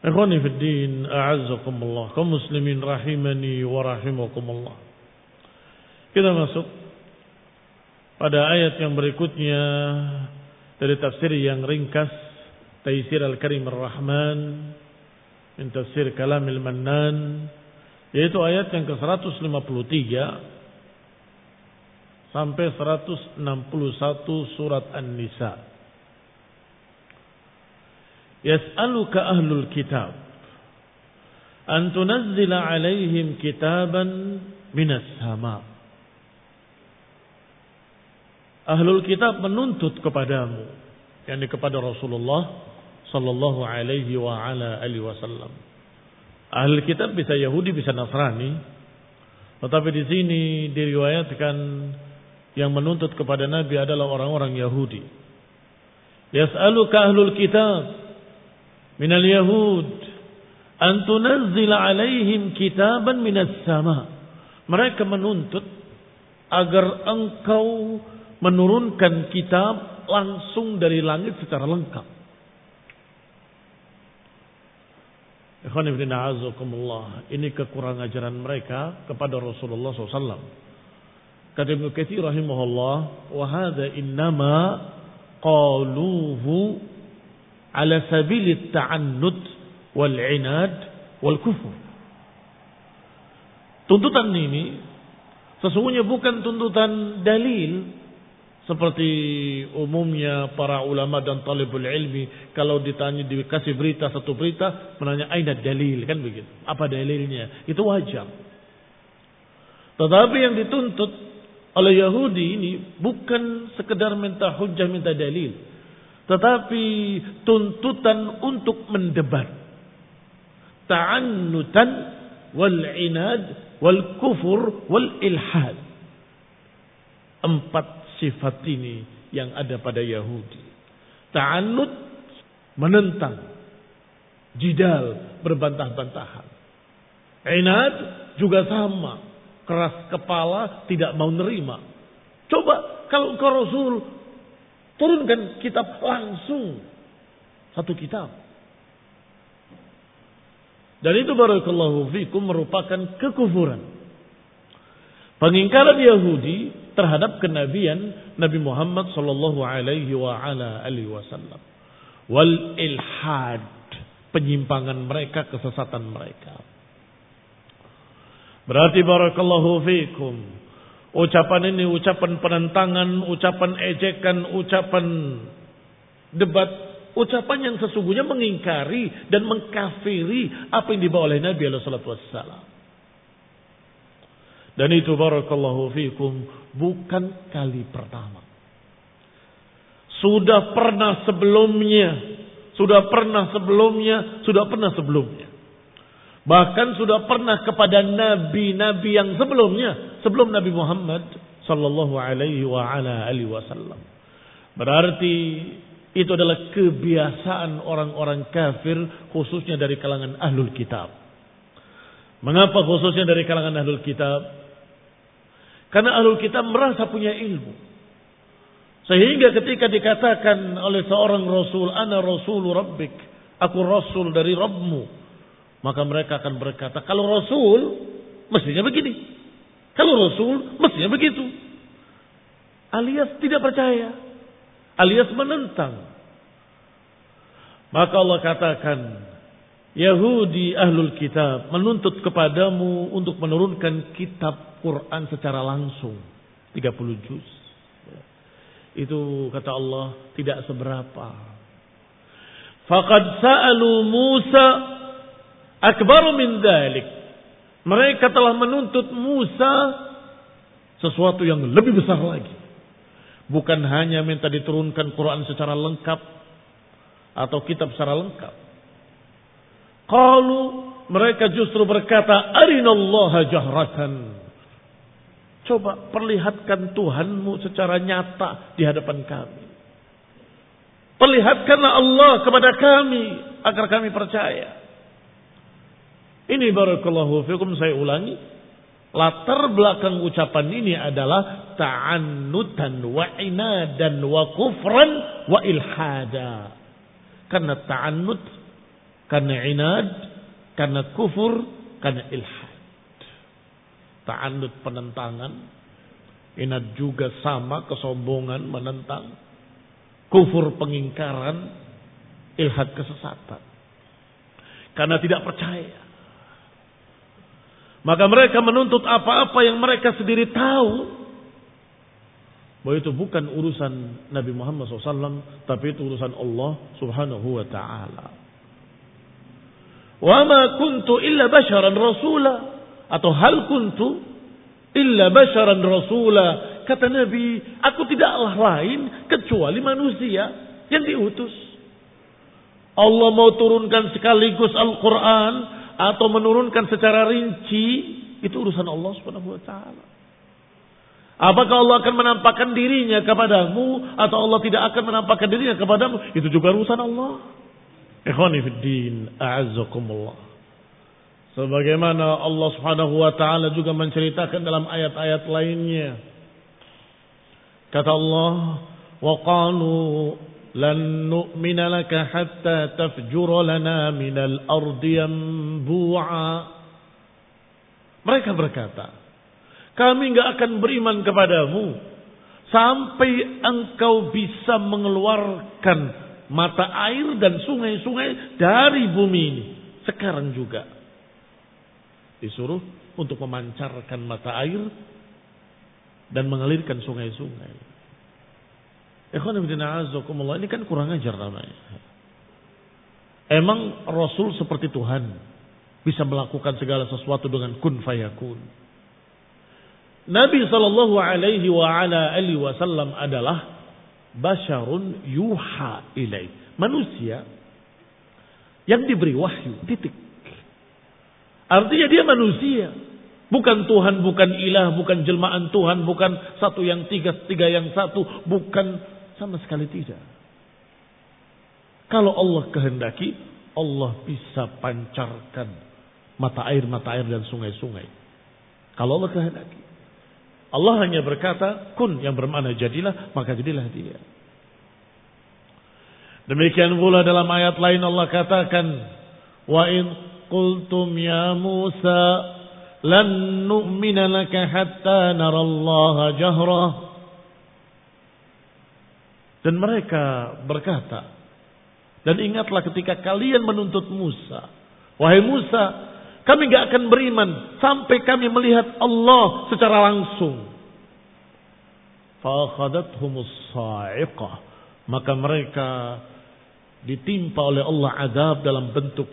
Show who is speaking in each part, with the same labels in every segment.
Speaker 1: Ikhwani fi din, a'azzakumullah. Kaum muslimin rahimani wa rahimakumullah. Kita masuk pada ayat yang berikutnya dari tafsir yang ringkas Taisir Al-Karim Ar-Rahman min tafsir Kalamil Mannan yaitu ayat yang ke-153 sampai 161 surat An-Nisa. Yas'aluka ahlul kitab an tunazzila alaihim kitaban minas sama. Ahlul kitab menuntut kepadamu, yakni kepada Rasulullah sallallahu alaihi wa ala alihi wasallam. Ahlul kitab bisa Yahudi, bisa Nasrani. Tetapi di sini diriwayatkan yang menuntut kepada Nabi adalah orang-orang Yahudi. Yas'aluka ahlul kitab min al-yahud an tunazzila alaihim kitaban minas sama. Mereka menuntut agar engkau menurunkan kitab langsung dari langit secara lengkap. Ini kekurangan ajaran mereka kepada Rasulullah SAW. Kata Ibnu Katsir rahimahullah, hadza innama qaluhu ala sabili ta'annud wal inad wal kufur. Tuntutan ini sesungguhnya bukan tuntutan dalil seperti umumnya para ulama dan talibul ilmi kalau ditanya dikasih berita satu berita menanya aina dalil kan begitu. Apa dalilnya? Itu wajar. Tetapi yang dituntut oleh Yahudi ini bukan sekedar minta hujah, minta dalil. Tetapi tuntutan untuk mendebat. Ta'annutan wal inad wal kufur wal ilhad. Empat sifat ini yang ada pada Yahudi. Ta'annud menentang. Jidal berbantah-bantahan. Inad juga sama. Keras kepala tidak mau nerima. Coba kalau ke Rasul turunkan kitab langsung. Satu kitab. Dan itu barakallahu fikum merupakan kekufuran. Pengingkaran Yahudi terhadap kenabian Nabi Muhammad sallallahu alaihi wa ala alihi wasallam. Wal ilhad, penyimpangan mereka, kesesatan mereka. Berarti barakallahu fiikum. Ucapan ini ucapan penentangan, ucapan ejekan, ucapan debat, ucapan yang sesungguhnya mengingkari dan mengkafiri apa yang dibawa oleh Nabi wasallam. Dan itu barakallahu fikum bukan kali pertama. Sudah pernah sebelumnya, sudah pernah sebelumnya, sudah pernah sebelumnya. Bahkan sudah pernah kepada nabi-nabi yang sebelumnya, sebelum Nabi Muhammad sallallahu alaihi wa ala alihi wasallam. Berarti itu adalah kebiasaan orang-orang kafir khususnya dari kalangan ahlul kitab. Mengapa khususnya dari kalangan ahlul kitab? Karena ahlul kitab merasa punya ilmu. Sehingga ketika dikatakan oleh seorang rasul, ana rasul rabbik, aku rasul dari Rabbmu. Maka mereka akan berkata, kalau rasul, mestinya begini. Kalau rasul, mestinya begitu. Alias tidak percaya. Alias menentang. Maka Allah katakan, Yahudi ahlul kitab menuntut kepadamu untuk menurunkan kitab Quran secara langsung. 30 juz. Itu kata Allah tidak seberapa. Faqad sa'alu Musa akbar min dhalik. Mereka telah menuntut Musa sesuatu yang lebih besar lagi. Bukan hanya minta diturunkan Quran secara lengkap atau kitab secara lengkap Qalu mereka justru berkata, Arinallaha jahratan. Coba perlihatkan Tuhanmu secara nyata di hadapan kami. Perlihatkanlah Allah kepada kami agar kami percaya. Ini barakallahu fikum saya ulangi. Latar belakang ucapan ini adalah ta'annutan wa inadan wa kufran wa ilhada. Karena ta'annut karena inad, karena kufur, karena ilhad. Ta'anud penentangan, inad juga sama kesombongan menentang, kufur pengingkaran, ilhad kesesatan. Karena tidak percaya. Maka mereka menuntut apa-apa yang mereka sendiri tahu. Bahwa itu bukan urusan Nabi Muhammad SAW. Tapi itu urusan Allah subhanahu wa ta'ala. Wa ma kuntu illa basharan rasula atau hal kuntu illa basharan rasula kata Nabi aku tidaklah lain kecuali manusia yang diutus Allah mau turunkan sekaligus Al-Quran atau menurunkan secara rinci itu urusan Allah Subhanahu wa taala. Apakah Allah akan menampakkan dirinya kepadamu atau Allah tidak akan menampakkan dirinya kepadamu? Itu juga urusan Allah. Ikhwani fid din, a'azzakumullah. Sebagaimana Allah Subhanahu wa taala juga menceritakan dalam ayat-ayat lainnya. Kata Allah, "Wa qalu lan nu'mina laka hatta tafjura lana minal ardi yanbu'a." Mereka berkata, "Kami enggak akan beriman kepadamu sampai engkau bisa mengeluarkan mata air dan sungai-sungai dari bumi ini. Sekarang juga disuruh untuk memancarkan mata air dan mengalirkan sungai-sungai. Ini kan kurang ajar namanya. Emang Rasul seperti Tuhan bisa melakukan segala sesuatu dengan kun fayakun. Nabi Shallallahu Alaihi Wasallam adalah Basharun yuha ilai. Manusia yang diberi wahyu. Titik. Artinya dia manusia. Bukan Tuhan, bukan ilah, bukan jelmaan Tuhan, bukan satu yang tiga, tiga yang satu, bukan sama sekali tidak. Kalau Allah kehendaki, Allah bisa pancarkan mata air, mata air dan sungai-sungai. Kalau Allah kehendaki. Allah hanya berkata kun yang bermakna jadilah maka jadilah dia. Demikian pula dalam ayat lain Allah katakan wa in qultum ya Musa lan nu'mina laka hatta narallaha jahrah. Dan mereka berkata, dan ingatlah ketika kalian menuntut Musa, wahai Musa, kami gak akan beriman sampai kami melihat Allah secara langsung. Maka mereka ditimpa oleh Allah azab dalam bentuk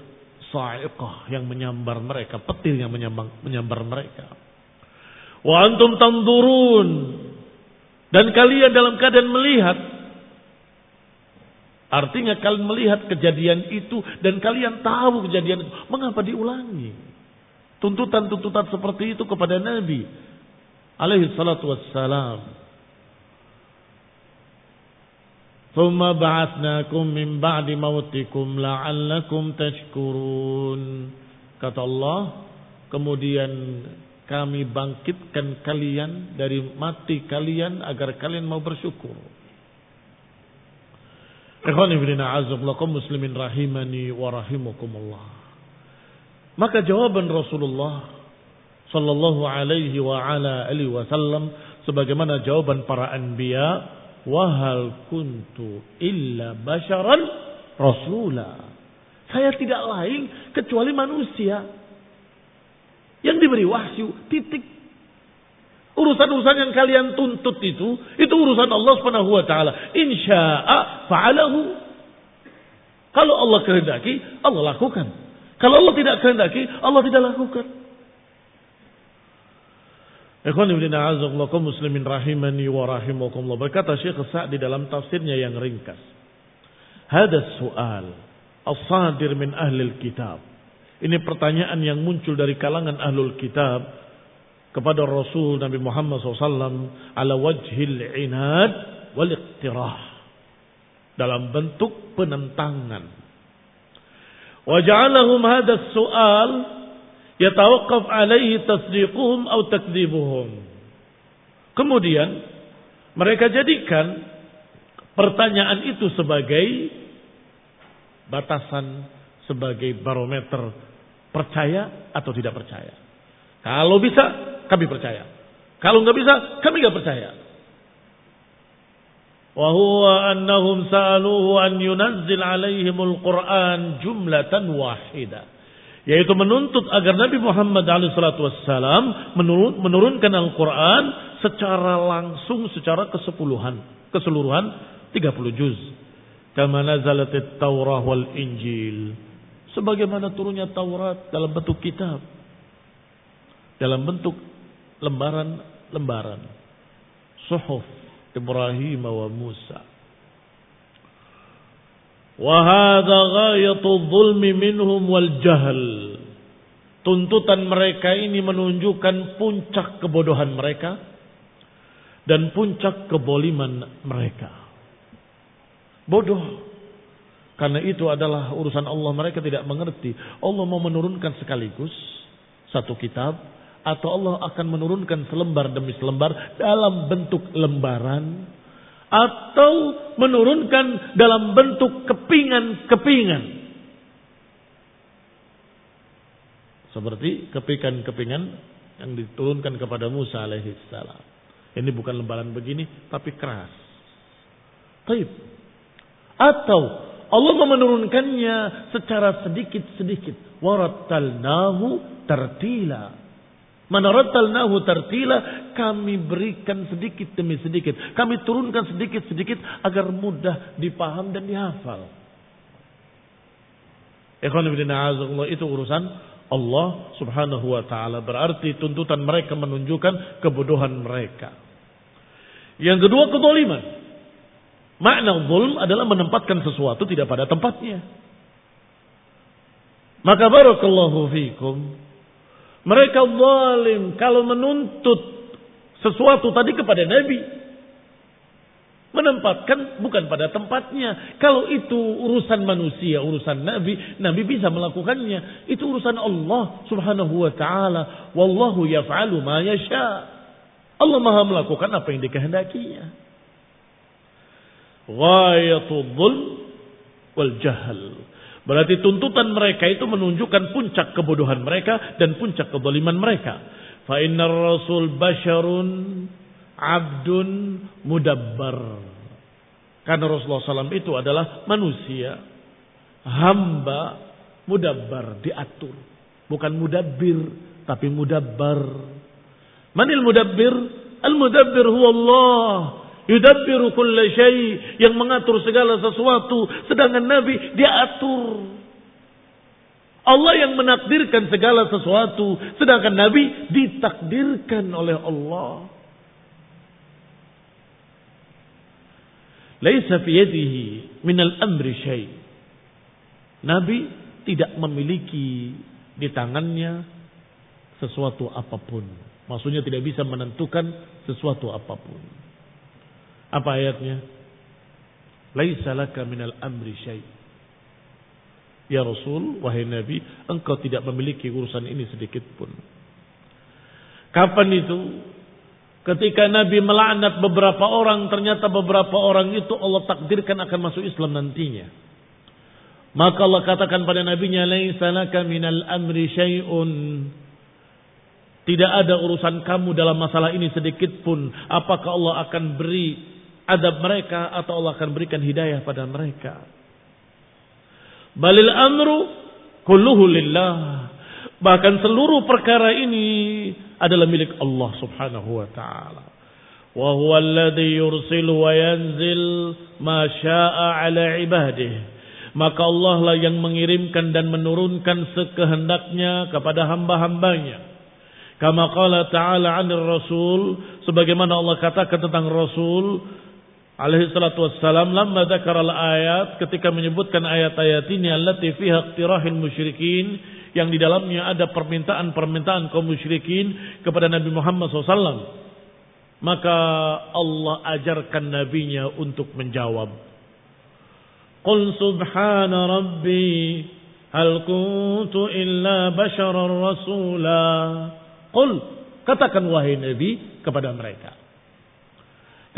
Speaker 1: sa'iqah yang menyambar mereka, petir yang menyambar, menyambar mereka. Wa antum tanzurun dan kalian dalam keadaan melihat Artinya kalian melihat kejadian itu dan kalian tahu kejadian itu. Mengapa diulangi? Tuntutan-tuntutan seperti itu kepada Nabi alaihi salatu wassalam. ثم بعثناكم من بعد موتكم لعلكم تشكرون kata Allah kemudian kami bangkitkan kalian dari mati kalian agar kalian mau bersyukur Ikhwan ibn muslimin rahimani wa rahimakumullah maka jawaban Rasulullah sallallahu alaihi wa ala alihi wasallam sebagaimana jawaban para anbiya Wahal kuntu illa basharan rasula. Saya tidak lain kecuali manusia yang diberi wahyu titik. Urusan-urusan yang kalian tuntut itu, itu urusan Allah Subhanahu wa taala. Insya'a fa'alahu. Kalau Allah kehendaki, Allah lakukan. Kalau Allah tidak kehendaki, Allah tidak lakukan. Ikhwan ibn a'azakum muslimin rahimani wa rahimakumullah. Berkata Syekh Sa'di dalam tafsirnya yang ringkas. Hada soal as-sadir min ahli kitab. Ini pertanyaan yang muncul dari kalangan ahlul kitab kepada Rasul Nabi Muhammad SAW ala wajhil inad wal iqtirah dalam bentuk penentangan. Waja'alahum hada soal yatawaqqaf alaihi tasdiquhum atau takdzibuhum. Kemudian mereka jadikan pertanyaan itu sebagai batasan sebagai barometer percaya atau tidak percaya. Kalau bisa kami percaya. Kalau nggak bisa kami nggak percaya. Wahuwa annahum sa'aluhu an yunazzil alaihimul Qur'an jumlatan wahidah yaitu menuntut agar Nabi Muhammad SAW menurun, menurunkan Al-Quran secara langsung, secara kesepuluhan, keseluruhan 30 juz. Kama nazalatit Taurah wal Injil. Sebagaimana turunnya Taurat dalam bentuk kitab. Dalam bentuk lembaran-lembaran. Suhuf Ibrahim wa Musa. Wahada ghayatul zulmi minhum wal jahl. Tuntutan mereka ini menunjukkan puncak kebodohan mereka dan puncak keboliman mereka. Bodoh. Karena itu adalah urusan Allah. Mereka tidak mengerti. Allah mau menurunkan sekaligus satu kitab. Atau Allah akan menurunkan selembar demi selembar dalam bentuk lembaran atau menurunkan dalam bentuk kepingan-kepingan. Seperti kepingan-kepingan yang diturunkan kepada Musa alaihissalam. Ini bukan lembaran begini, tapi keras. Taib. Atau Allah menurunkannya secara sedikit-sedikit. Warattalnahu tertila. Manarattalnahu tartila kami berikan sedikit demi sedikit. Kami turunkan sedikit-sedikit agar mudah dipaham dan dihafal. Itu urusan Allah subhanahu wa ta'ala. Berarti tuntutan mereka menunjukkan kebodohan mereka. Yang kedua kedoliman. Makna zulm adalah menempatkan sesuatu tidak pada tempatnya. Maka barakallahu fikum. Mereka zalim kalau menuntut sesuatu tadi kepada Nabi. Menempatkan bukan pada tempatnya. Kalau itu urusan manusia, urusan Nabi, Nabi bisa melakukannya. Itu urusan Allah subhanahu wa ta'ala. Wallahu yaf'alu ma yasha. Allah maha melakukan apa yang dikehendakinya. Ghayatul dhul wal jahal. Berarti tuntutan mereka itu menunjukkan puncak kebodohan mereka dan puncak kezaliman mereka. Fa innar rasul basyarun abdun mudabbar. Karena Rasulullah SAW itu adalah manusia, hamba mudabbar, diatur. Bukan mudabbir, tapi mudabbar. Manil mudabbir? Al-mudabbir huwa Allah. Yudabbiru kulla syai. Yang mengatur segala sesuatu. Sedangkan Nabi diatur. Allah yang menakdirkan segala sesuatu. Sedangkan Nabi ditakdirkan oleh Allah. Laisa fi yadihi minal amri syai. Nabi tidak memiliki di tangannya sesuatu apa pun. Maksudnya tidak bisa menentukan sesuatu apa pun. Apa ayatnya? Laisa laka minal amri syai. Ya Rasul, wahai Nabi, engkau tidak memiliki urusan ini sedikit pun. Kapan itu? Ketika Nabi melaknat beberapa orang, ternyata beberapa orang itu Allah takdirkan akan masuk Islam nantinya. Maka Allah katakan pada nabinya, "Laisa laka minal amri syai'un." Tidak ada urusan kamu dalam masalah ini sedikit pun. Apakah Allah akan beri adab mereka atau Allah akan berikan hidayah pada mereka? Balil amru kulluhu lillah. Bahkan seluruh perkara ini adalah milik Allah Subhanahu wa taala. Wa huwa. Maka Allah lah yang mengirimkan dan menurunkan sekehendaknya kepada hamba-hambanya. Kama qala ta'ala 'anil rasul sebagaimana Allah katakan tentang rasul alaihi salatu wassalam lamma dzakara al-ayat ketika menyebutkan ayat-ayat ini allati fiha iqtirahil musyrikin yang di dalamnya ada permintaan-permintaan kaum musyrikin kepada Nabi Muhammad SAW. Maka Allah ajarkan nabinya untuk menjawab. Qul subhana rabbi hal kuntu illa basharar rasula. Qul katakan wahai nabi kepada mereka.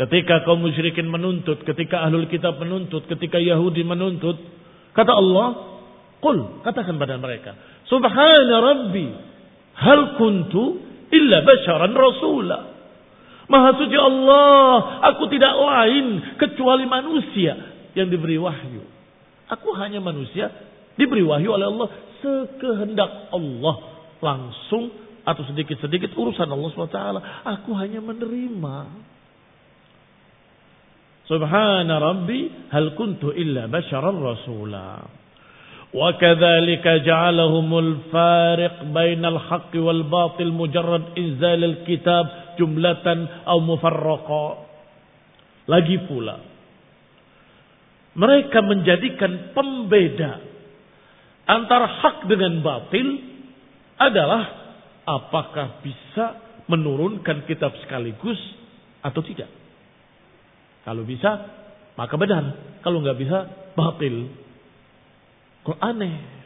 Speaker 1: Ketika kaum musyrikin menuntut, ketika ahlul kitab menuntut, ketika Yahudi menuntut, kata Allah, Qul katakan pada mereka, Subhana Rabbi. Hal kuntu illa basharan rasula. Maha suci Allah. Aku tidak lain kecuali manusia yang diberi wahyu. Aku hanya manusia diberi wahyu oleh Allah sekehendak Allah. Langsung atau sedikit-sedikit urusan Allah SWT. Aku hanya menerima. Subhana Rabbi hal kuntu illa basharan rasula. وكذلك جعلهم الفارق بين الحق والباطل مجرد إنزال الكتاب جملة أو مفرقا lagi pula mereka menjadikan pembeda antara hak dengan batil adalah apakah bisa menurunkan kitab sekaligus atau tidak. kalau bisa, maka benar. Kalau nggak bisa, batil. Kok aneh?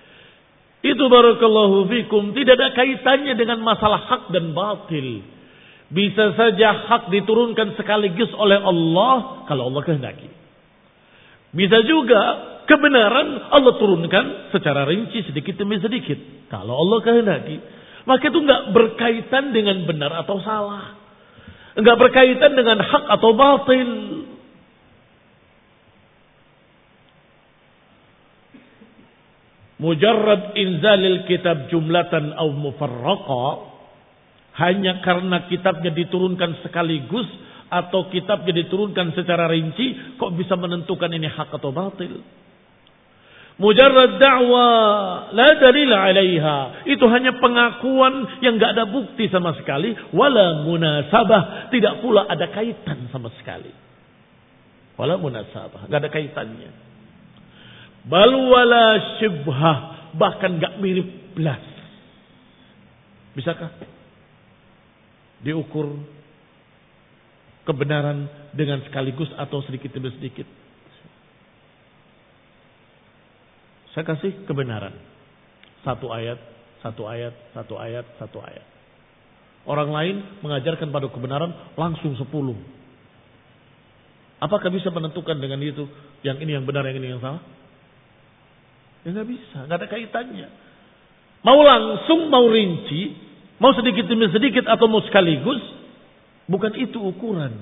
Speaker 1: Itu barakallahu fikum tidak ada kaitannya dengan masalah hak dan batil. Bisa saja hak diturunkan sekaligus oleh Allah kalau Allah kehendaki. Bisa juga kebenaran Allah turunkan secara rinci sedikit demi sedikit kalau Allah kehendaki. Maka itu nggak berkaitan dengan benar atau salah. Nggak berkaitan dengan hak atau batil. Mujarrad inzalil kitab jumlatan au mufarraqa hanya karena kitabnya diturunkan sekaligus atau kitabnya diturunkan secara rinci kok bisa menentukan ini hak atau batil. Mujarrad da'wa la dalil 'alaiha. Itu hanya pengakuan yang enggak ada bukti sama sekali, wala munasabah, tidak pula ada kaitan sama sekali. Wala munasabah, enggak ada kaitannya. Bal wala syibhah. Bahkan gak mirip belas. Bisakah? Diukur kebenaran dengan sekaligus atau sedikit demi sedikit. Saya kasih kebenaran. Satu ayat, satu ayat, satu ayat, satu ayat. Orang lain mengajarkan pada kebenaran langsung sepuluh. Apakah bisa menentukan dengan itu yang ini yang benar, yang ini yang salah? Ya nggak bisa, nggak ada kaitannya. Mau langsung, mau rinci, mau sedikit demi sedikit atau mau sekaligus, bukan itu ukuran.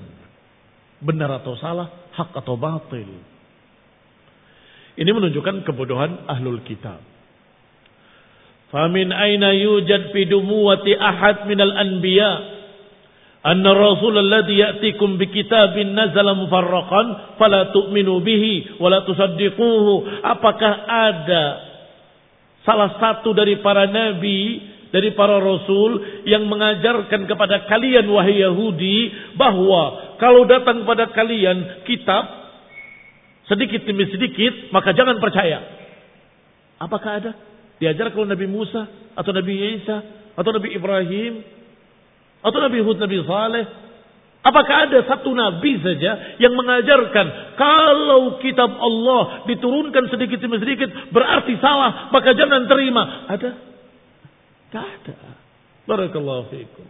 Speaker 1: Benar atau salah, hak atau batil. Ini menunjukkan kebodohan ahlul kitab. Famin aina yujad fi dumuwati ahad minal anbiya anna rasul alladhi ya'tikum bi kitabin nazala mufarraqan fala tu'minu bihi wa la tusaddiquhu apakah ada salah satu dari para nabi dari para rasul yang mengajarkan kepada kalian wahai Yahudi bahwa kalau datang pada kalian kitab sedikit demi sedikit maka jangan percaya. Apakah ada? Diajar kalau Nabi Musa atau Nabi Isa atau Nabi Ibrahim atau Nabi Hud, Nabi Saleh Apakah ada satu nabi saja yang mengajarkan kalau kitab Allah diturunkan sedikit demi sedikit berarti salah, maka jangan terima? Ada? Tak ada. Barakallahu fiikum.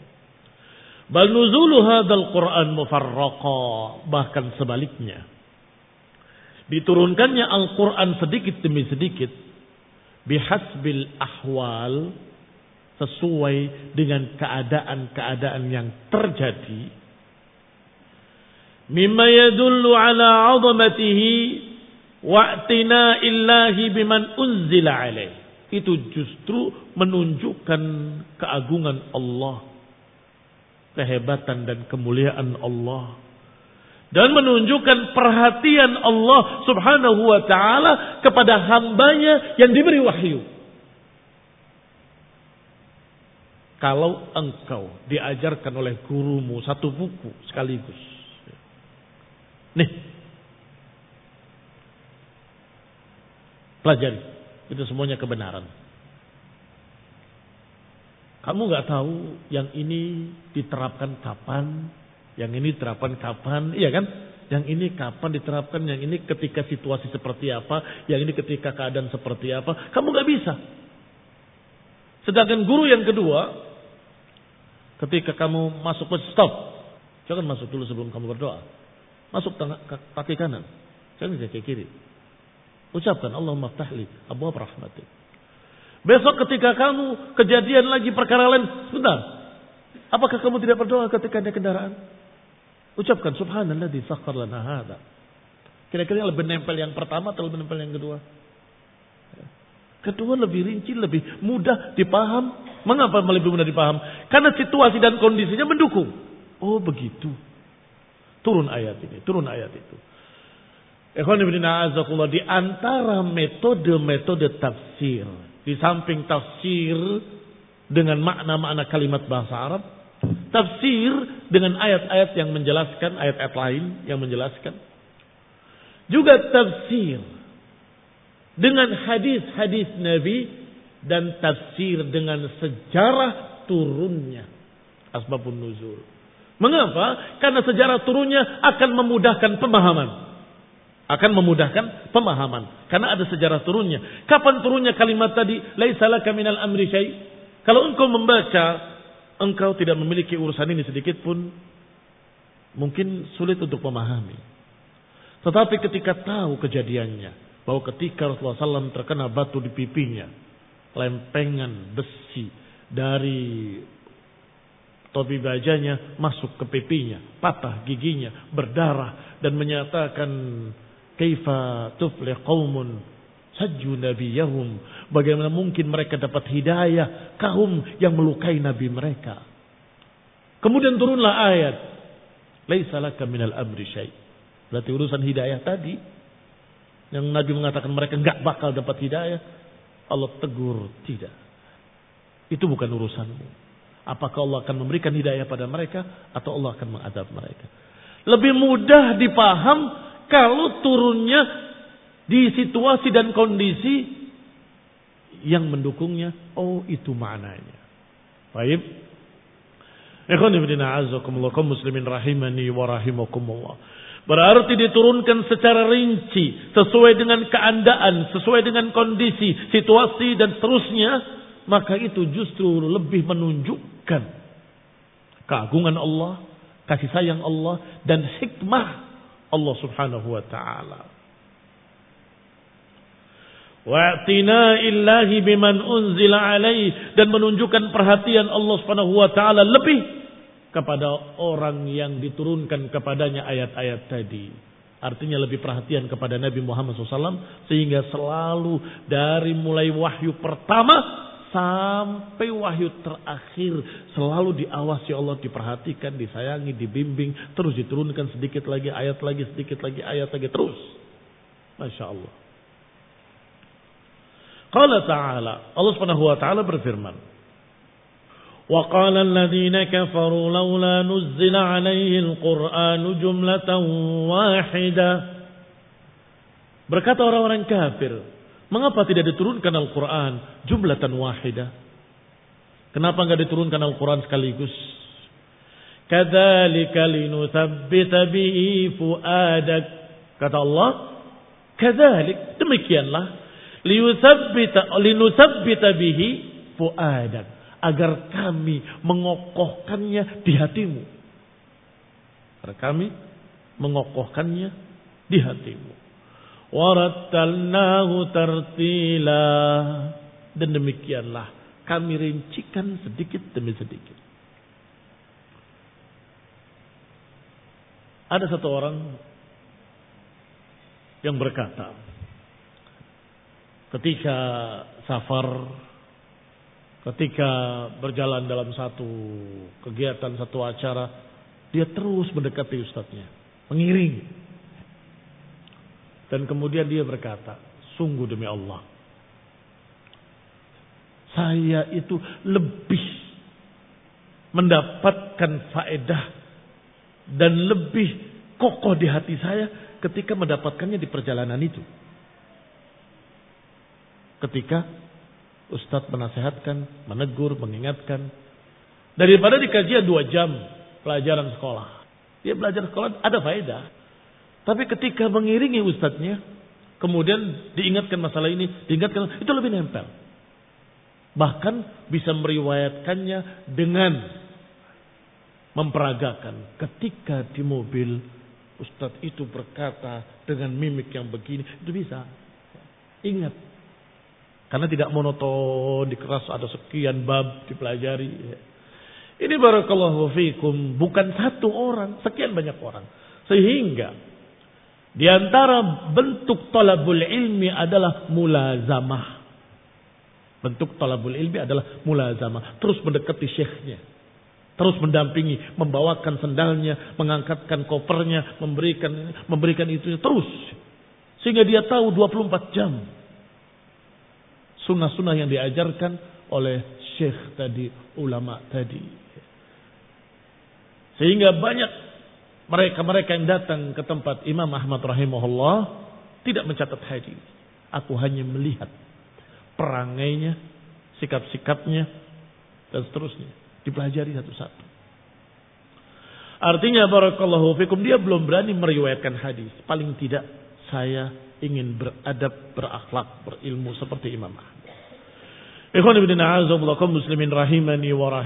Speaker 1: Bal nuzulu hadzal Qur'an mufarraqa, bahkan sebaliknya. Diturunkannya Al-Qur'an sedikit demi sedikit. Bihasbil ahwal sesuai dengan keadaan-keadaan yang terjadi. Mimma yadullu ala 'azamatihi wa illahi biman unzila alaihi itu justru menunjukkan keagungan Allah, kehebatan dan kemuliaan Allah dan menunjukkan perhatian Allah Subhanahu wa taala kepada hambanya yang diberi wahyu. Kalau engkau diajarkan oleh gurumu satu buku sekaligus. Nih. Pelajari. Itu semuanya kebenaran. Kamu nggak tahu yang ini diterapkan kapan, yang ini diterapkan kapan, iya kan? Yang ini kapan diterapkan, yang ini ketika situasi seperti apa, yang ini ketika keadaan seperti apa. Kamu nggak bisa. Sedangkan guru yang kedua, ketika kamu masuk ke stop, jangan masuk dulu sebelum kamu berdoa. Masuk tengah kaki kanan, jangan kaki kiri. Ucapkan Allahumma ftahli abu rahmatik. Besok ketika kamu kejadian lagi perkara lain, sebentar. Apakah kamu tidak berdoa ketika ada kendaraan? Ucapkan subhanalladzi sakhkhar lana hadza. Kira-kira lebih nempel yang pertama atau lebih nempel yang kedua? Kedua lebih rinci, lebih mudah dipaham. Mengapa lebih mudah dipaham? Karena situasi dan kondisinya mendukung. Oh begitu. Turun ayat ini, turun ayat itu. Di antara metode-metode tafsir. Di samping tafsir dengan makna-makna kalimat bahasa Arab. Tafsir dengan ayat-ayat yang menjelaskan, ayat-ayat lain yang menjelaskan. Juga tafsir dengan hadis-hadis Nabi dan tafsir dengan sejarah turunnya asbabun nuzul. Mengapa? Karena sejarah turunnya akan memudahkan pemahaman akan memudahkan pemahaman karena ada sejarah turunnya. Kapan turunnya kalimat tadi? Laisa laka minal amri syai. Kalau engkau membaca, engkau tidak memiliki urusan ini sedikit pun mungkin sulit untuk memahami. Tetapi ketika tahu kejadiannya, bahwa ketika Rasulullah SAW terkena batu di pipinya, lempengan besi dari topi bajanya masuk ke pipinya, patah giginya, berdarah dan menyatakan Kaifa tuflih qaumun sajju nabiyahum. Bagaimana mungkin mereka dapat hidayah kaum yang melukai nabi mereka. Kemudian turunlah ayat. Laisa laka minal amri syai. Berarti urusan hidayah tadi yang Nabi mengatakan mereka enggak bakal dapat hidayah. Allah tegur, tidak. Itu bukan urusanmu. Apakah Allah akan memberikan hidayah pada mereka atau Allah akan mengadab mereka. Lebih mudah dipaham kalau turunnya di situasi dan kondisi yang mendukungnya, oh itu maknanya. Baik. Ikhwan ibn a'azakumullah kaum muslimin rahimani wa rahimakumullah. Berarti diturunkan secara rinci sesuai dengan keadaan, sesuai dengan kondisi, situasi dan seterusnya, maka itu justru lebih menunjukkan keagungan Allah, kasih sayang Allah dan hikmah Allah Subhanahu wa taala. Wa'tina'illahi biman unzila. Dan menunjukkan perhatian Allah subhanahu wa ta'ala lebih kepada orang yang diturunkan kepadanya ayat-ayat tadi. Artinya lebih perhatian kepada Nabi Muhammad SAW. Sehingga selalu dari mulai wahyu pertama sampai wahyu terakhir selalu diawasi Allah, diperhatikan, disayangi, dibimbing, terus diturunkan sedikit lagi ayat lagi, sedikit lagi ayat lagi terus. Masya Allah. Qala ta'ala, Allah Subhanahu wa taala berfirman, "Wa qala alladziina kafaru laula nuzzila 'alaihi al-Qur'anu jumlatan wahidah." Berkata orang-orang kafir, Mengapa tidak diturunkan Al-Quran jumlatan wahidah? Kenapa enggak diturunkan Al-Quran sekaligus? Kadzalika linuthabbita bihi fuadak. Kata Allah, kadzalik demikianlah liyuthabbita linuthabbita bihi fuadak agar kami mengokohkannya di hatimu. Agar kami mengokohkannya di hatimu. Warattalnahu tartila. Dan demikianlah kami rincikan sedikit demi sedikit. Ada satu orang yang berkata, ketika safar, ketika berjalan dalam satu kegiatan, satu acara, dia terus mendekati ustadznya, mengiringi. Dan kemudian dia berkata, sungguh demi Allah. Saya itu lebih mendapatkan faedah dan lebih kokoh di hati saya ketika mendapatkannya di perjalanan itu. Ketika Ustadz menasehatkan, menegur, mengingatkan. Daripada dikaji dua jam pelajaran sekolah. Dia belajar sekolah ada faedah. Tapi ketika mengiringi ustadznya, kemudian diingatkan masalah ini, diingatkan, itu lebih nempel. Bahkan bisa meriwayatkannya dengan memperagakan. Ketika di mobil, ustadz itu berkata dengan mimik yang begini, itu bisa. Ingat. Karena tidak monoton, dikeras ada sekian bab dipelajari. Ini barakallahu fikum, bukan satu orang, sekian banyak orang. Sehingga di antara bentuk talabul ilmi adalah mulazamah. Bentuk talabul ilmi adalah mulazamah. Terus mendekati syekhnya. Terus mendampingi, membawakan sendalnya, mengangkatkan kopernya, memberikan memberikan itu terus. Sehingga dia tahu 24 jam. Sunnah-sunnah yang diajarkan oleh syekh tadi, ulama tadi. Sehingga banyak mereka-mereka yang datang ke tempat Imam Ahmad rahimahullah tidak mencatat hadis. Aku hanya melihat perangainya, sikap-sikapnya, dan seterusnya. Dipelajari satu-satu. Artinya barakallahu fikum dia belum berani meriwayatkan hadis. Paling tidak saya ingin beradab, berakhlak, berilmu seperti Imam Ahmad. Ikhwan ibn muslimin rahimani wa.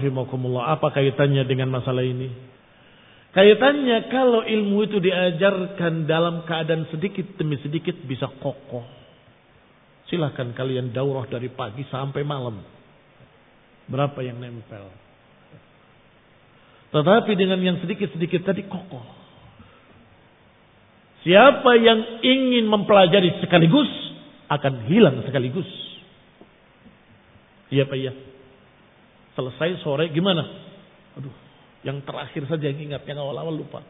Speaker 1: Apa kaitannya dengan masalah ini? Kaitannya kalau ilmu itu diajarkan dalam keadaan sedikit demi sedikit bisa kokoh. Silahkan kalian daurah dari pagi sampai malam. Berapa yang nempel. Tetapi dengan yang sedikit-sedikit tadi kokoh. Siapa yang ingin mempelajari sekaligus akan hilang sekaligus. Iya Pak ya. Selesai sore gimana? Aduh, yang terakhir saja yang ingat, yang awal-awal lupa.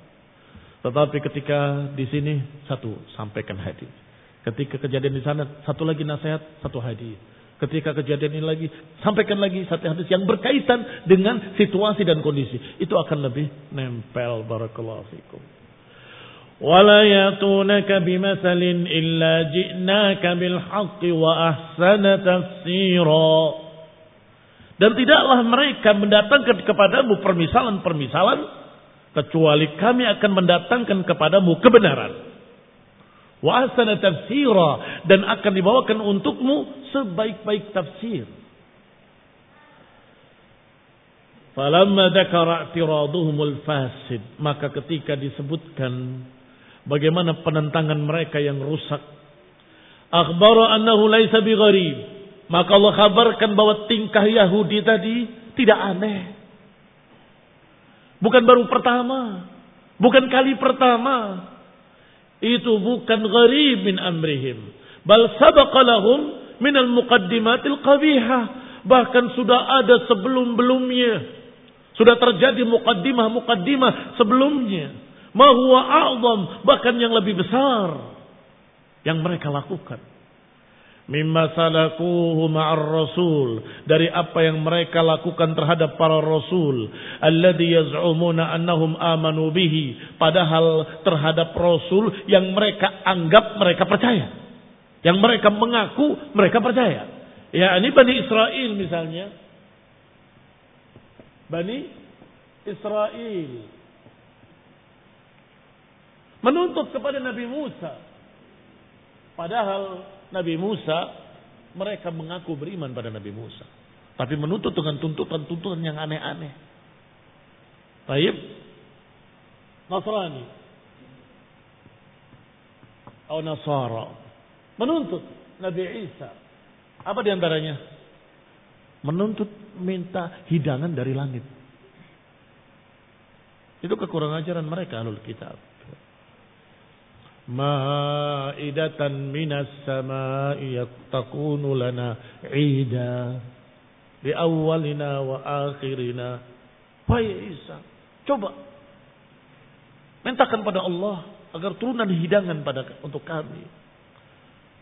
Speaker 1: Tetapi ketika di sini satu sampaikan hadis. Ketika kejadian di sana satu lagi nasihat, satu hadis. Ketika kejadian ini lagi sampaikan lagi satu hadis yang berkaitan dengan situasi dan kondisi. Itu akan lebih nempel barakallahu fikum. ولا يأتونك بمثل إلا جئناك بالحق وأحسن تفسيرا dan tidaklah mereka mendatangkan kepadamu permisalan-permisalan. Kecuali kami akan mendatangkan kepadamu kebenaran. Wa asana tafsira. Dan akan dibawakan untukmu sebaik-baik tafsir. Falamma dakara i'tiraduhumul fasid. Maka ketika disebutkan bagaimana penentangan mereka yang rusak. Akhbara annahu laisa bigharib. Maka Allah kabarkan bahwa tingkah Yahudi tadi tidak aneh. Bukan baru pertama. Bukan kali pertama. Itu bukan gharib min amrihim. Bal sabaqa lahum min al-muqaddimatil qabihah. Bahkan sudah ada sebelum-belumnya. Sudah terjadi muqaddimah-muqaddimah sebelumnya. Ma huwa a'zam. Bahkan yang lebih besar yang mereka lakukan. Mimma salakuhu ma'ar rasul. Dari apa yang mereka lakukan terhadap para rasul. Alladhi yaz'umuna annahum amanu bihi. Padahal terhadap rasul yang mereka anggap mereka percaya. Yang mereka mengaku mereka percaya. Ya ini Bani Israel misalnya. Bani Israel. Menuntut kepada Nabi Musa Padahal Nabi Musa mereka mengaku beriman pada Nabi Musa. Tapi menuntut dengan tuntutan-tuntutan yang aneh-aneh. Baik. Nasrani. Atau Nasara. Menuntut Nabi Isa. Apa di antaranya? Menuntut minta hidangan dari langit. Itu kekurangan ajaran mereka alul kitab ma'idatan minas sama'i takunu lana 'ida di awalina wa akhirina Wahai Isa coba mintakan pada Allah agar turunan hidangan pada untuk kami.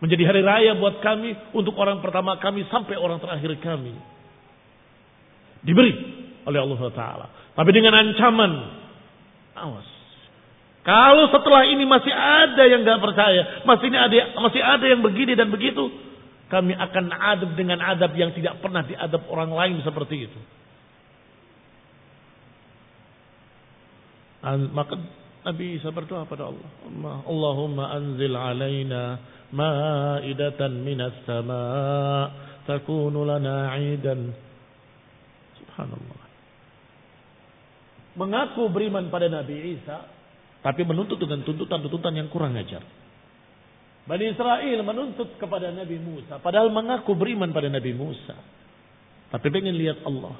Speaker 1: Menjadi hari raya buat kami untuk orang pertama kami sampai orang terakhir kami. Diberi oleh Allah Taala. Tapi dengan ancaman awas kalau setelah ini masih ada yang nggak percaya, masih ini ada masih ada yang begini dan begitu, kami akan adab dengan adab yang tidak pernah diadab orang lain seperti itu. Maka Nabi Isa berdoa pada Allah. Allahumma anzil alaina ma'idatan minas sama' takunu lana 'idan. Subhanallah. Mengaku beriman pada Nabi Isa tapi menuntut dengan tuntutan-tuntutan yang kurang ajar. Bani Israel menuntut kepada Nabi Musa. Padahal mengaku beriman pada Nabi Musa. Tapi pengen lihat Allah.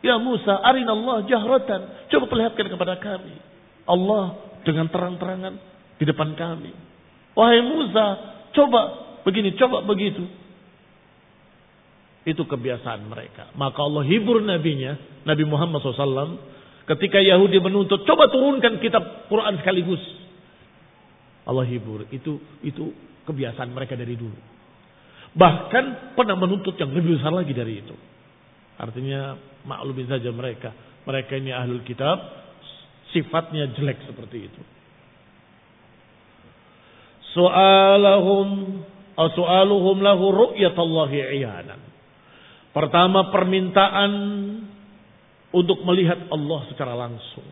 Speaker 1: Ya Musa, arin Allah jahratan. Coba perlihatkan kepada kami. Allah dengan terang-terangan di depan kami. Wahai Musa, coba begini, coba begitu. Itu kebiasaan mereka. Maka Allah hibur nabinya, Nabi Muhammad SAW Ketika Yahudi menuntut, coba turunkan kitab Quran sekaligus. Allah hibur. Itu itu kebiasaan mereka dari dulu. Bahkan pernah menuntut yang lebih besar lagi dari itu. Artinya maklumin saja mereka. Mereka ini ahlul kitab, sifatnya jelek seperti itu. Soalahum soaluhum lahu ru'yatallahi iyanan. Pertama permintaan untuk melihat Allah secara langsung.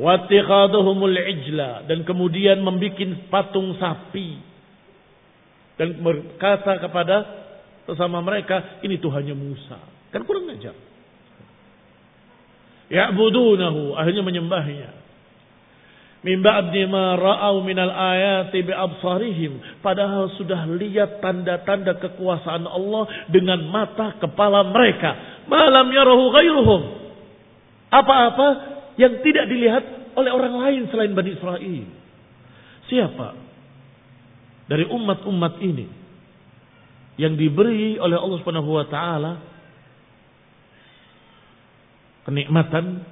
Speaker 1: Wattikhaduhumul ijla dan kemudian membuat patung sapi dan berkata kepada sesama mereka ini Tuhannya Musa. Kan kurang ajar. Ya'budunahu akhirnya menyembahnya. Min ba'di ma ra'au minal ayati bi absarihim padahal sudah lihat tanda-tanda kekuasaan Allah dengan mata kepala mereka Malam yarahu ghairuhum. Apa-apa yang tidak dilihat oleh orang lain selain Bani Israel. Siapa? Dari umat-umat ini yang diberi oleh Allah Subhanahu wa taala kenikmatan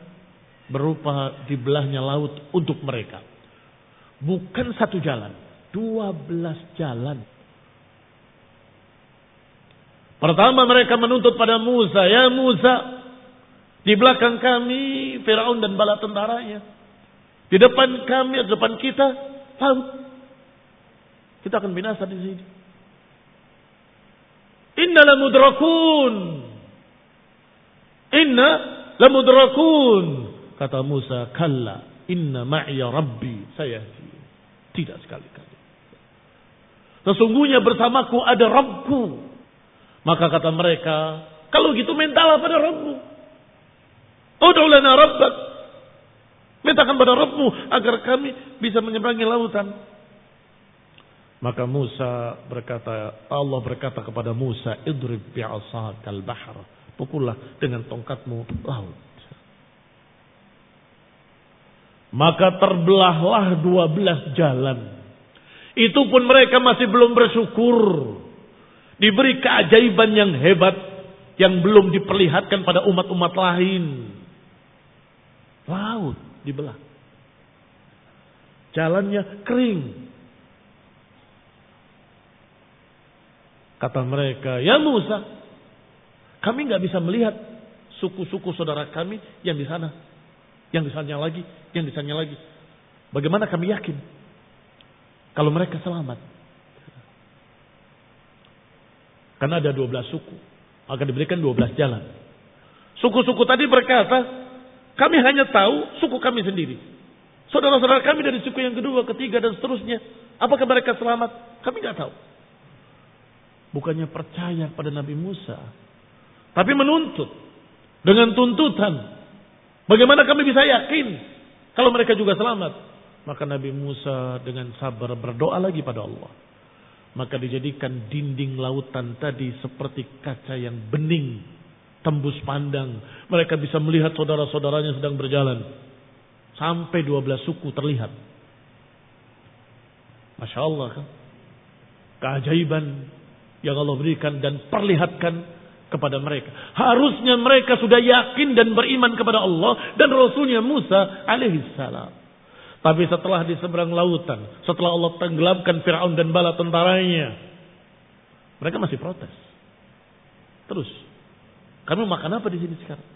Speaker 1: berupa dibelahnya laut untuk mereka. Bukan satu jalan, dua belas jalan Pertama mereka menuntut pada Musa, ya Musa, di belakang kami Firaun dan bala tentaranya. Di depan kami, di depan kita laut. Kita akan binasa di sini. Inna lamudrakun. Inna lamudrakun. Kata Musa, kalla inna ma'ya rabbi saya tidak sekali-kali. Sesungguhnya bersamaku ada Rabbku maka kata mereka, kalau gitu mintalah pada Rabbu. Udu lana Rabbak. Mintakan pada Rabbu agar kami bisa menyeberangi lautan. Maka Musa berkata, Allah berkata kepada Musa, idrib bi'asakal bahr. Pukullah dengan tongkatmu laut. Maka terbelahlah dua belas jalan. Itu pun mereka masih belum bersyukur. Diberi keajaiban yang hebat. Yang belum diperlihatkan pada umat-umat lain. Laut dibelah. Jalannya kering. Kata mereka, ya Musa, kami nggak bisa melihat suku-suku saudara kami yang di sana, yang di sana lagi, yang di sana lagi. Bagaimana kami yakin kalau mereka selamat? Karena ada 12 suku, akan diberikan 12 jalan. Suku-suku tadi berkata, kami hanya tahu suku kami sendiri. Saudara-saudara kami dari suku yang kedua, ketiga, dan seterusnya. Apakah mereka selamat? Kami nggak tahu. Bukannya percaya pada Nabi Musa. Tapi menuntut. Dengan tuntutan. Bagaimana kami bisa yakin. Kalau mereka juga selamat. Maka Nabi Musa dengan sabar berdoa lagi pada Allah. Maka dijadikan dinding lautan tadi seperti kaca yang bening. Tembus pandang. Mereka bisa melihat saudara-saudaranya sedang berjalan. Sampai 12 suku terlihat. Masya Allah kan. Keajaiban yang Allah berikan dan perlihatkan kepada mereka. Harusnya mereka sudah yakin dan beriman kepada Allah dan Rasulnya Musa alaihissalam. Tapi setelah di seberang lautan, setelah Allah tenggelamkan Fir'aun dan bala tentaranya, mereka masih protes. Terus, kami makan apa di sini sekarang?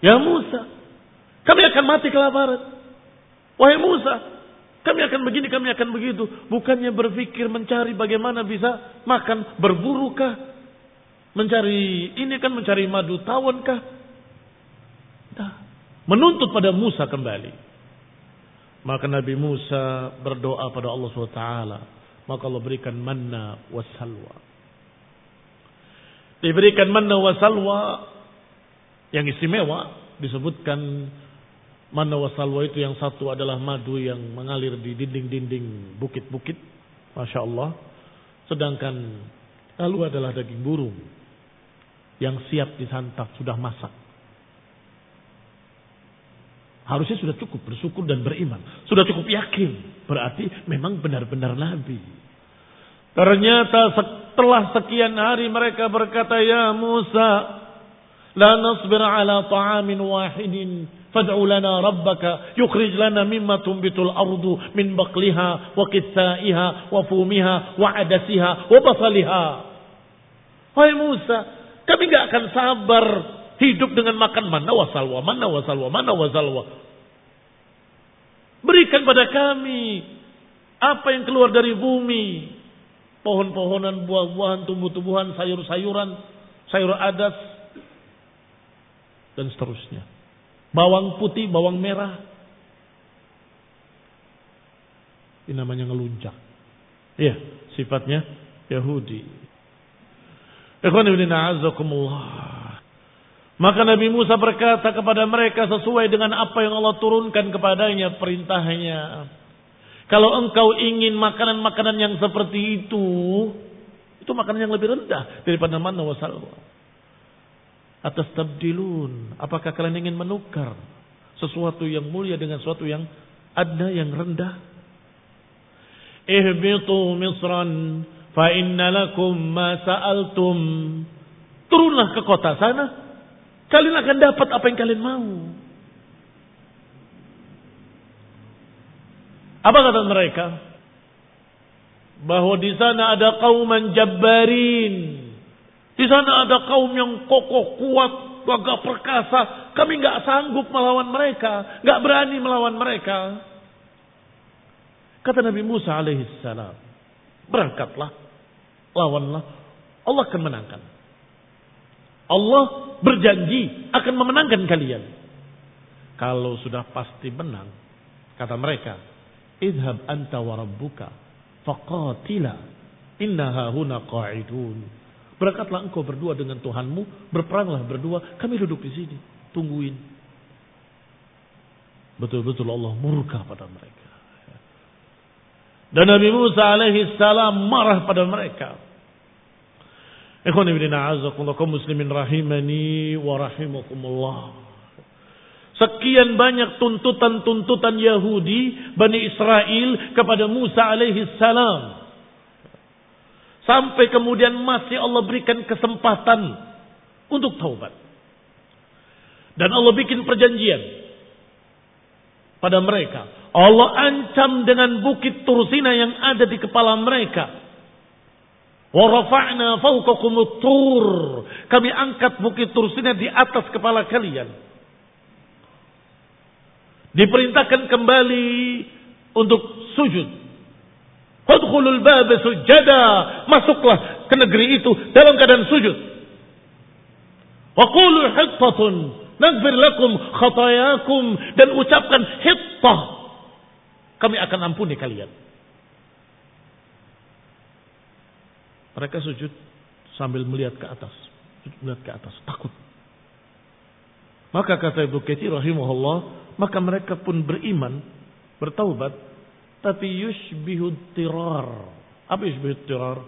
Speaker 1: Ya Musa, kami akan mati kelaparan. Wahai Musa, kami akan begini, kami akan begitu. Bukannya berpikir mencari bagaimana bisa makan, berburukah? Mencari ini kan mencari madu tawon kah? Nah, menuntut pada Musa kembali. Maka Nabi Musa berdoa pada Allah SWT. Maka Allah berikan manna wa salwa. Diberikan manna wa salwa yang istimewa disebutkan Mana wasalwa itu yang satu adalah madu yang mengalir di dinding-dinding bukit-bukit. Masya Allah. Sedangkan lalu adalah daging burung. Yang siap disantap, sudah masak. Harusnya sudah cukup bersyukur dan beriman. Sudah cukup yakin. Berarti memang benar-benar Nabi. Ternyata setelah sekian hari mereka berkata, Ya Musa, La nasbir ala ta'amin wahidin lana mimma tumbitul ardu min baqliha wa kithaiha wa fumiha wa adasiha wa basaliha. Hai Musa, kami enggak akan sabar hidup dengan makan mana wasalwa, mana wasalwa, mana wasalwa. Berikan pada kami apa yang keluar dari bumi. Pohon-pohonan, buah-buahan, tumbuh-tumbuhan, sayur-sayuran, sayur adas, dan seterusnya bawang putih, bawang merah. Ini namanya ngeluncak. Iya, sifatnya Yahudi. Maka Nabi Musa berkata kepada mereka sesuai dengan apa yang Allah turunkan kepadanya perintahnya. Kalau engkau ingin makanan-makanan yang seperti itu, itu makanan yang lebih rendah daripada mana wasalwa atas tabdilun. Apakah kalian ingin menukar sesuatu yang mulia dengan sesuatu yang ada yang rendah? Ihbitu misran fa inna lakum ma sa'altum. Turunlah ke kota sana. Kalian akan dapat apa yang kalian mau. Apa kata mereka? Bahwa di sana ada kauman jabbarin di sana ada kaum yang kokoh, kuat, gagah perkasa. Kami nggak sanggup melawan mereka, nggak berani melawan mereka. Kata Nabi Musa alaihissalam, berangkatlah, lawanlah, Allah akan menangkan. Allah berjanji akan memenangkan kalian. Kalau sudah pasti menang, kata mereka, idhab anta wa rabbuka faqatila innaha huna qa'idun. Berangkatlah engkau berdua dengan Tuhanmu, berperanglah berdua, kami duduk di sini, tungguin. Betul-betul Allah murka pada mereka. Dan Nabi Musa alaihi salam marah pada mereka. Ikhwan ibn a'azakumullah kaum muslimin rahimani wa rahimakumullah. Sekian banyak tuntutan-tuntutan Yahudi Bani Israel kepada Musa alaihi salam. Sampai kemudian masih Allah berikan kesempatan untuk taubat. Dan Allah bikin perjanjian pada mereka Allah ancam dengan bukit Tursina yang ada di kepala mereka. Wa rafa'na tur. Kami angkat bukit Tursina di atas kepala kalian. Diperintahkan kembali untuk sujud. Fadkhulul bab sujada. Masuklah ke negeri itu dalam keadaan sujud. Wa qulu hittatun nagfir lakum khatayakum dan ucapkan hittah kami akan ampuni kalian. Mereka sujud sambil melihat ke atas. Melihat ke atas. Takut. Maka kata Ibu Katsir rahimahullah, maka mereka pun beriman, bertaubat, tapi yushbihu tirar. Apa yushbihu tirar?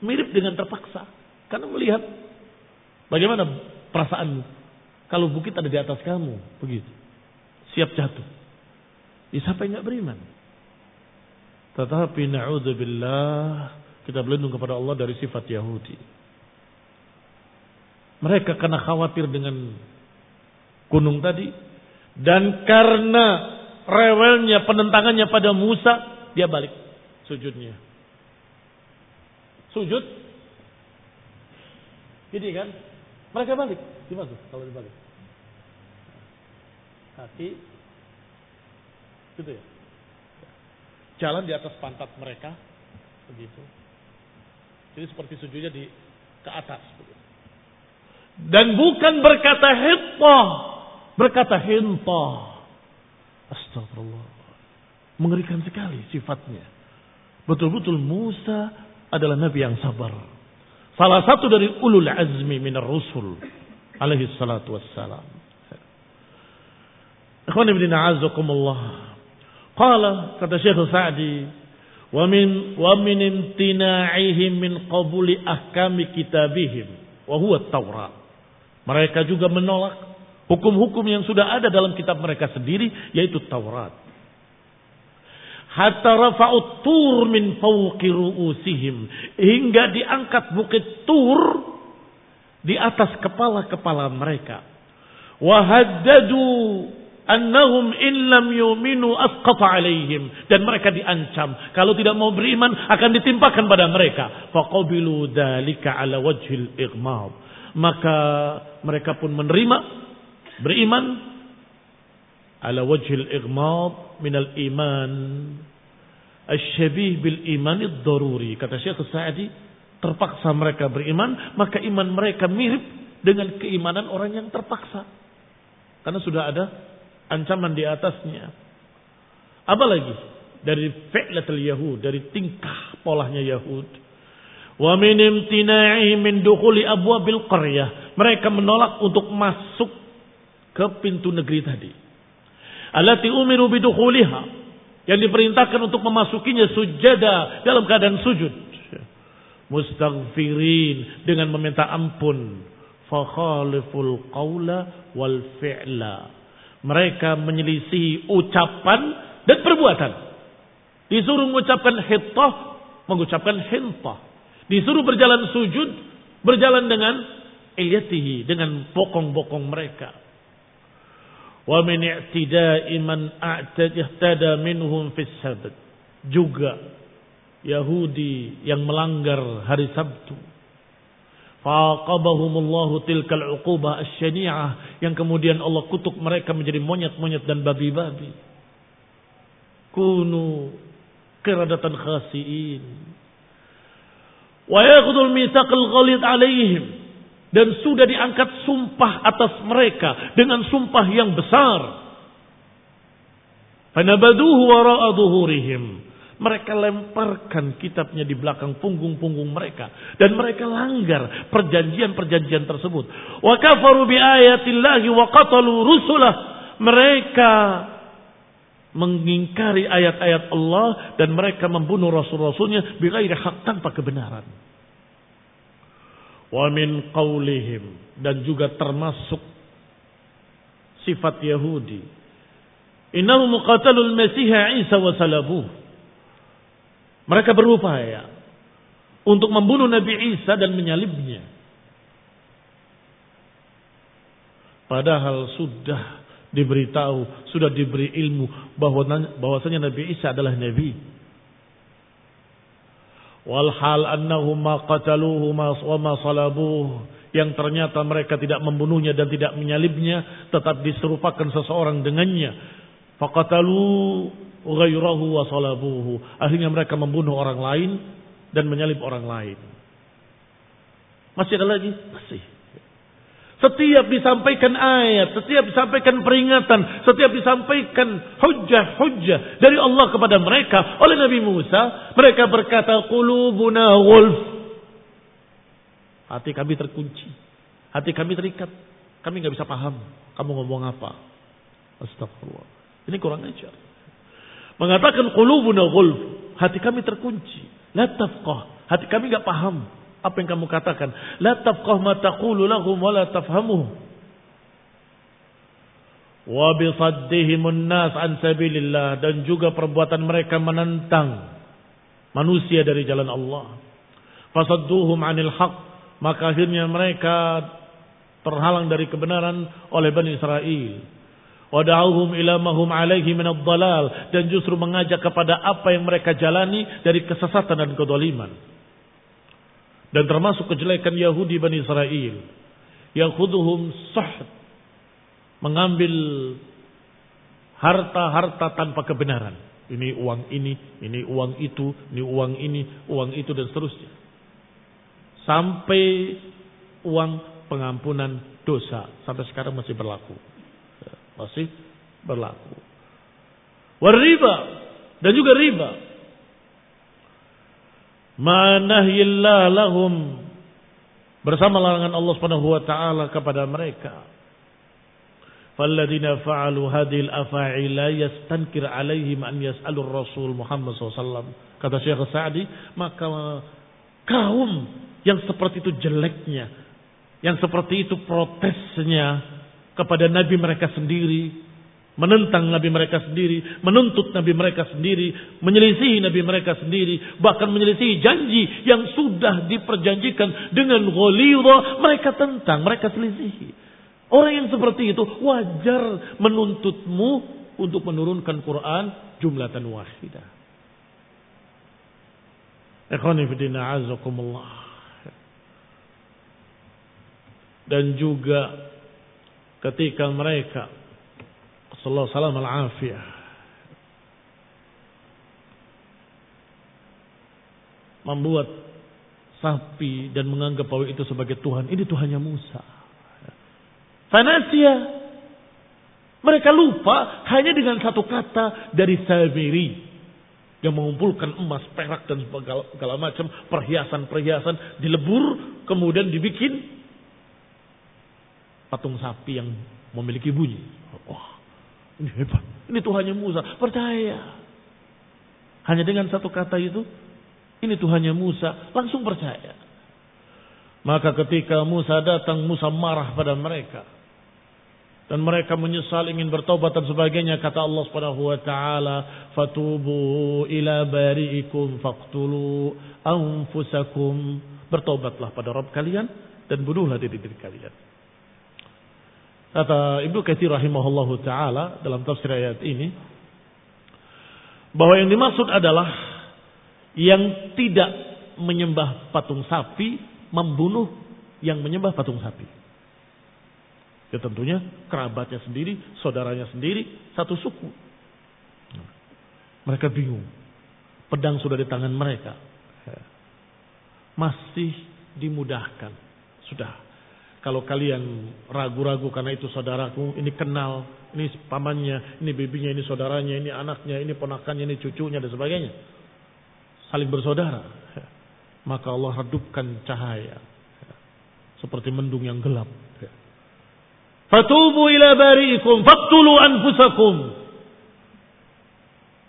Speaker 1: Mirip dengan terpaksa. Karena melihat bagaimana perasaanmu. Kalau bukit ada di atas kamu, begitu. Siap jatuh. Ya siapa yang nggak beriman? Tetapi na'udzubillah kita berlindung kepada Allah dari sifat Yahudi. Mereka karena khawatir dengan gunung tadi dan karena rewelnya penentangannya pada Musa, dia balik sujudnya. Sujud. Jadi kan? Mereka balik. Gimana tuh kalau dibalik? Kaki Gitu ya. Jalan di atas pantat mereka. Begitu. Jadi seperti sujudnya di ke atas. Begitu. Dan bukan berkata hittah. Berkata hintah. Astagfirullah. Mengerikan sekali sifatnya. Betul-betul Musa adalah nabi yang sabar. Salah satu dari ulul azmi minar rusul alaihi salatu wassalam. Ikhwan ibn a'azakumullah. Qala kata Syekh Sa'di wa min wa min imtina'ihim min qabuli ahkami kitabihim wa huwa Taurat. Mereka juga menolak hukum-hukum yang sudah ada dalam kitab mereka sendiri yaitu Taurat. Hatta rafa'ut tur min fawqi ru'usihim hingga diangkat bukit tur di atas kepala-kepala mereka. Wa haddadu annahum in lam yu'minu asqata alaihim. Dan mereka diancam. Kalau tidak mau beriman akan ditimpakan pada mereka. Faqabilu dzalika ala wajhil igmad maka mereka pun menerima beriman ala wajhil igmad minal iman. Asyabih bil iman daruri kata Syekh Sa'di terpaksa mereka beriman maka iman mereka mirip dengan keimanan orang yang terpaksa. Karena sudah ada ancaman di atasnya. Apa lagi? Dari fi'latul Yahud, dari tingkah polahnya Yahud. Wa min imtina'i min dukhuli abwabil qaryah. Mereka menolak untuk masuk ke pintu negeri tadi. Allati umiru bidukhuliha. Yang diperintahkan untuk memasukinya sujada dalam keadaan sujud. Mustaghfirin dengan meminta ampun. Fakhaliful qawla wal fi'la mereka menyelisihi ucapan dan perbuatan. Disuruh mengucapkan hittah, mengucapkan hintah. Disuruh berjalan sujud, berjalan dengan ilyatihi, dengan bokong-bokong mereka. Wa min i'tida'i man a'tada minhum fis sabt. Juga Yahudi yang melanggar hari Sabtu Faqabahumullahu tilkal uqubah asyani'ah. Yang kemudian Allah kutuk mereka menjadi monyet-monyet dan babi-babi. Kunu kiradatan khasiin. Wa yakhdul mithaqal ghalid alaihim. Dan sudah diangkat sumpah atas mereka dengan sumpah yang besar. Fanabaduhu wara'a mereka lemparkan kitabnya di belakang punggung-punggung mereka. Dan mereka langgar perjanjian-perjanjian tersebut. Wa kafaru ayatillahi wa rusulah. Mereka mengingkari ayat-ayat Allah dan mereka membunuh rasul-rasulnya bighairi hak tanpa kebenaran. Wa min dan juga termasuk sifat Yahudi. Innahu muqatalul Masih Isa wa salabuh. Mereka berupaya untuk membunuh Nabi Isa dan menyalibnya. Padahal sudah diberitahu, sudah diberi ilmu bahwa bahwasanya Nabi Isa adalah nabi. Walhal annahum ma qataluhu wa ma salabuh yang ternyata mereka tidak membunuhnya dan tidak menyalibnya tetap diserupakan seseorang dengannya. Faqatalu ghairahu wa salabuhu. Akhirnya mereka membunuh orang lain dan menyalib orang lain. Masih ada lagi? Masih. Setiap disampaikan ayat, setiap disampaikan peringatan, setiap disampaikan hujah-hujah dari Allah kepada mereka oleh Nabi Musa, mereka berkata qulubuna ghulf. Hati kami terkunci, hati kami terikat. Kami nggak bisa paham kamu ngomong apa. Astagfirullah. Ini kurang ajar. Mengatakan qulubuna ghulf, hati kami terkunci. La tafqah, hati kami nggak paham apa yang kamu katakan? La tafqah ma taqulu lahum wa la tafhamuh. Wa bisaddihimun nas an sabilillah dan juga perbuatan mereka menentang manusia dari jalan Allah. Fasadduhum 'anil haq, maka akhirnya mereka terhalang dari kebenaran oleh Bani Israel. Wada'uhum ila mahum alaihi min dalal dan justru mengajak kepada apa yang mereka jalani dari kesesatan dan kedoliman. Dan termasuk kejelekan Yahudi Bani Israel. Yang khuduhum sahd. Mengambil harta-harta tanpa kebenaran. Ini uang ini, ini uang itu, ini uang ini, uang itu dan seterusnya. Sampai uang pengampunan dosa. Sampai sekarang masih berlaku. Masih berlaku. Wariba. Dan juga riba manahyillah lahum bersama larangan Allah Subhanahu wa taala kepada mereka. Falladzina fa'alu hadhil afa'i la yastankir 'alaihim an yas'alur Rasul Muhammad SAW. Kata Syekh Sa'di, maka kaum yang seperti itu jeleknya, yang seperti itu protesnya kepada nabi mereka sendiri, menentang nabi mereka sendiri, menuntut nabi mereka sendiri, menyelisihi nabi mereka sendiri, bahkan menyelisihi janji yang sudah diperjanjikan dengan ghalidha, mereka tentang, mereka selisihi. Orang yang seperti itu wajar menuntutmu untuk menurunkan Quran jumlatan wahidah. Dan juga ketika mereka Sallallahu salam al-afiyah. Membuat sapi dan menganggap bahwa itu sebagai Tuhan. Ini Tuhannya Musa. Fanasia. Mereka lupa hanya dengan satu kata dari Samiri. Yang mengumpulkan emas, perak dan segala macam perhiasan-perhiasan dilebur. Kemudian dibikin patung sapi yang memiliki bunyi. Wah, ini hebat. Ini Tuhannya Musa. Percaya. Hanya dengan satu kata itu. Ini Tuhannya Musa. Langsung percaya. Maka ketika Musa datang, Musa marah pada mereka. Dan mereka menyesal ingin bertobat dan sebagainya. Kata Allah subhanahu wa ta'ala. Fatubu ila bari'ikum faqtulu anfusakum. Bertobatlah pada Rabb kalian. Dan bunuhlah diri-diri kalian. Kata Ibnu Katsir rahimahullahu taala dalam tafsir ayat ini bahwa yang dimaksud adalah yang tidak menyembah patung sapi membunuh yang menyembah patung sapi. Ya tentunya kerabatnya sendiri, saudaranya sendiri, satu suku. Mereka bingung. Pedang sudah di tangan mereka. Masih dimudahkan. Sudah kalau kalian ragu-ragu karena itu saudaraku, ini kenal, ini pamannya, ini bibinya, ini saudaranya, ini anaknya, ini ponakannya, ini cucunya dan sebagainya. Saling bersaudara. Maka Allah redupkan cahaya. Seperti mendung yang gelap. Fatubu ila bari'ikum, faktulu anfusakum.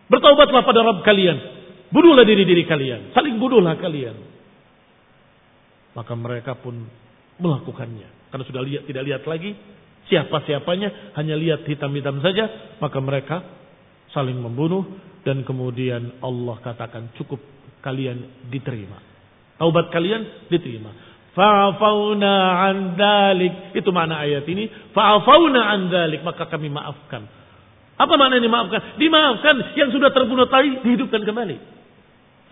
Speaker 1: Bertaubatlah pada Rabb kalian. Bunuhlah diri-diri kalian. Saling bunuhlah kalian. Maka mereka pun melakukannya. Karena sudah lihat tidak lihat lagi siapa-siapanya, hanya lihat hitam-hitam saja, maka mereka saling membunuh dan kemudian Allah katakan cukup kalian diterima. Taubat kalian diterima. Fa'afauna an dalik. Itu makna ayat ini. Fa'afauna an dalik. Maka kami maafkan. Apa makna ini maafkan? Dimaafkan yang sudah terbunuh tadi dihidupkan kembali.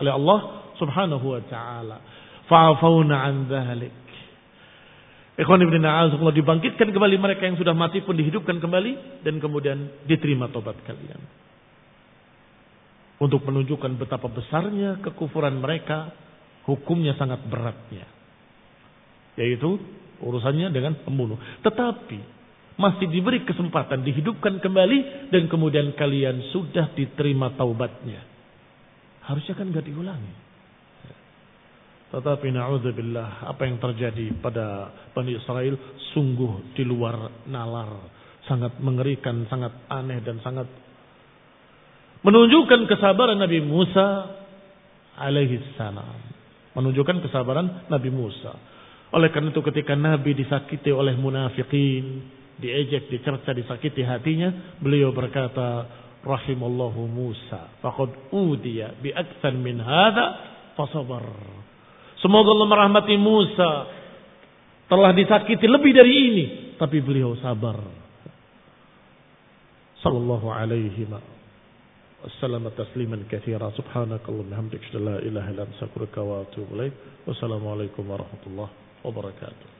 Speaker 1: Oleh Allah subhanahu wa ta'ala. Fa'afauna an dalik. Ikhwan ibn A'azakullah dibangkitkan kembali mereka yang sudah mati pun dihidupkan kembali dan kemudian diterima tobat kalian. Untuk menunjukkan betapa besarnya kekufuran mereka, hukumnya sangat beratnya. Yaitu urusannya dengan pembunuh. Tetapi masih diberi kesempatan dihidupkan kembali dan kemudian kalian sudah diterima taubatnya. Harusnya kan gak diulangi. Tetapi na'udzubillah apa yang terjadi pada Bani Israel sungguh di luar nalar. Sangat mengerikan, sangat aneh dan sangat menunjukkan kesabaran Nabi Musa alaihi salam. Menunjukkan kesabaran Nabi Musa. Oleh karena itu ketika Nabi disakiti oleh munafikin, diejek, dicerca, disakiti hatinya, beliau berkata, rahimallahu Musa, faqad udiya bi aktsar min hadza fasabar. Semoga Allah merahmati Musa. Telah disakiti lebih dari ini. Tapi beliau sabar. Sallallahu alaihi tasliman la ilaha wa atubu warahmatullahi wabarakatuh.